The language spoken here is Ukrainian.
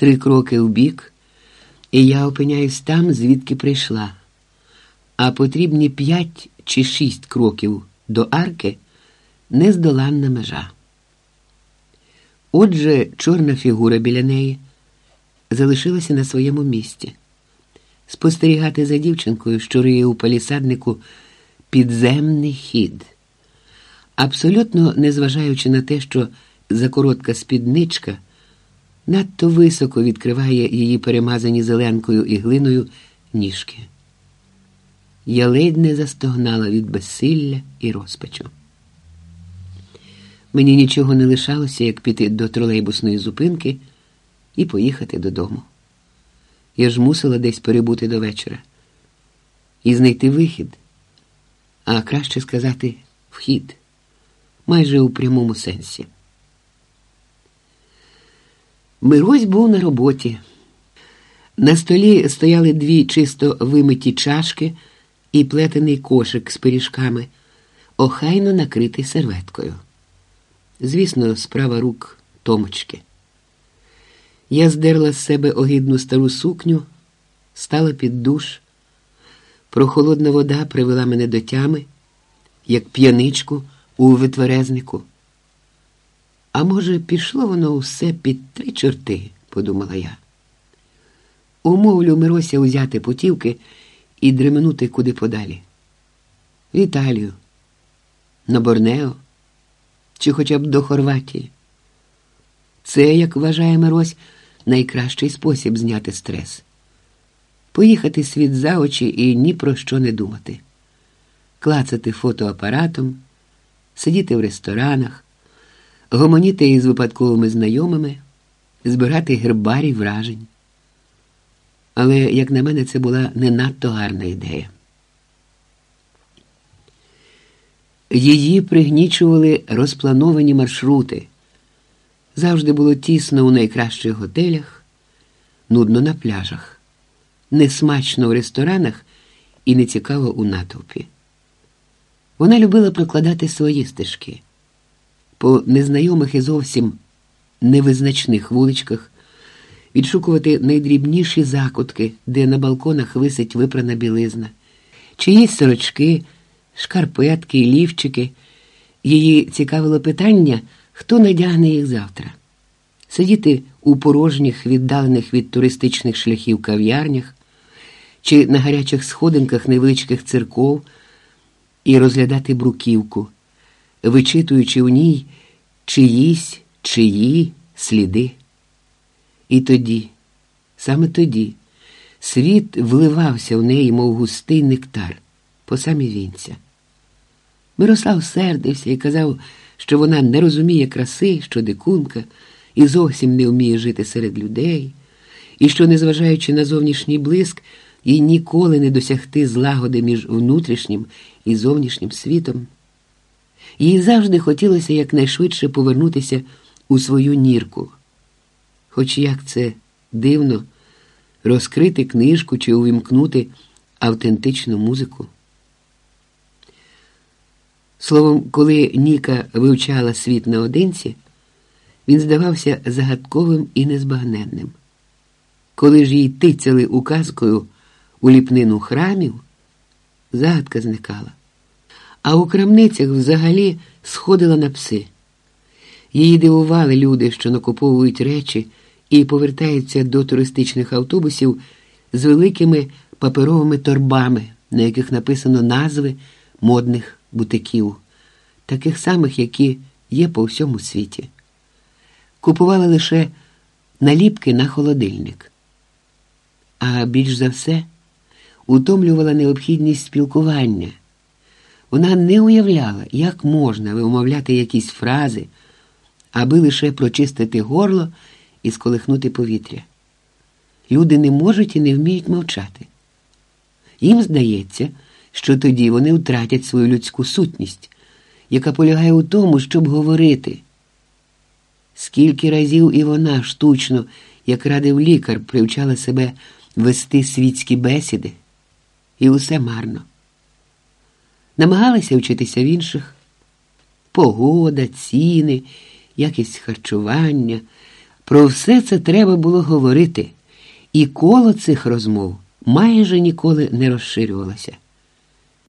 Три кроки вбік, і я опиняюсь там, звідки прийшла. А потрібні п'ять чи шість кроків до арки нездоланна межа. Отже, чорна фігура біля неї залишилася на своєму місці. Спостерігати за дівчинкою, що риє у палісаднику підземний хід. Абсолютно незважаючи на те, що закоротка спідничка надто високо відкриває її перемазані зеленкою і глиною ніжки. Я ледь не застогнала від безсилля і розпачу. Мені нічого не лишалося, як піти до тролейбусної зупинки і поїхати додому. Я ж мусила десь перебути до вечора і знайти вихід, а краще сказати, вхід, майже у прямому сенсі. Мирось був на роботі. На столі стояли дві чисто вимиті чашки і плетений кошик з пиріжками, охайно накритий серветкою. Звісно, справа рук Томочки. Я здерла з себе огидну стару сукню, стала під душ. Прохолодна вода привела мене до тями, як п'яничку у витверезнику. А може, пішло воно все під три чорти, подумала я. Умовлю Мирося узяти путівки і дременути куди подалі. В Італію, на Борнео чи хоча б до Хорватії. Це, як вважає Мирось, найкращий спосіб зняти стрес. Поїхати світ за очі і ні про що не думати, клацати фотоапаратом, сидіти в ресторанах, гомоніти із випадковими знайомими, збирати гербарій вражень. Але, як на мене, це була не надто гарна ідея. Її пригнічували розплановані маршрути. Завжди було тісно у найкращих готелях, нудно на пляжах, несмачно в ресторанах і нецікаво у натовпі. Вона любила прокладати свої стежки по незнайомих і зовсім невизначних вуличках, відшукувати найдрібніші закутки, де на балконах висить випрана білизна, чиїсь сорочки, шкарпетки лівчики. Її цікавило питання хто надягне їх завтра. Сидіти у порожніх, віддалених від туристичних шляхів кав'ярнях чи на гарячих сходинках невеличких церков і розглядати бруківку, вичитуючи у ній чиїсь, чиї сліди. І тоді, саме тоді, світ вливався в неї, мов густий нектар, по самі вінця. Мирослав сердився і казав, що вона не розуміє краси, що дикунка, і зовсім не вміє жити серед людей, і що, незважаючи на зовнішній блиск, їй ніколи не досягти злагоди між внутрішнім і зовнішнім світом. Їй завжди хотілося якнайшвидше повернутися у свою нірку. Хоч як це дивно розкрити книжку чи увімкнути автентичну музику. Словом, коли Ніка вивчала світ наодинці, він здавався загадковим і незбагненним. Коли ж їй тицяли указкою у ліпнину храмів, загадка зникала, а у крамницях взагалі сходила на пси. Її дивували люди, що накуповують речі і повертаються до туристичних автобусів з великими паперовими торбами, на яких написано назви модних бутиків, таких самих, які є по всьому світі. Купували лише наліпки на холодильник. А більш за все утомлювала необхідність спілкування. Вона не уявляла, як можна вимовляти якісь фрази, аби лише прочистити горло і сколихнути повітря. Люди не можуть і не вміють мовчати. Їм здається, що тоді вони втратять свою людську сутність, яка полягає у тому, щоб говорити. Скільки разів і вона штучно, як радив лікар, привчала себе вести світські бесіди, і усе марно. Намагалася вчитися в інших. Погода, ціни, якість харчування, Про все це треба було говорити, і коло цих розмов майже ніколи не розширювалося.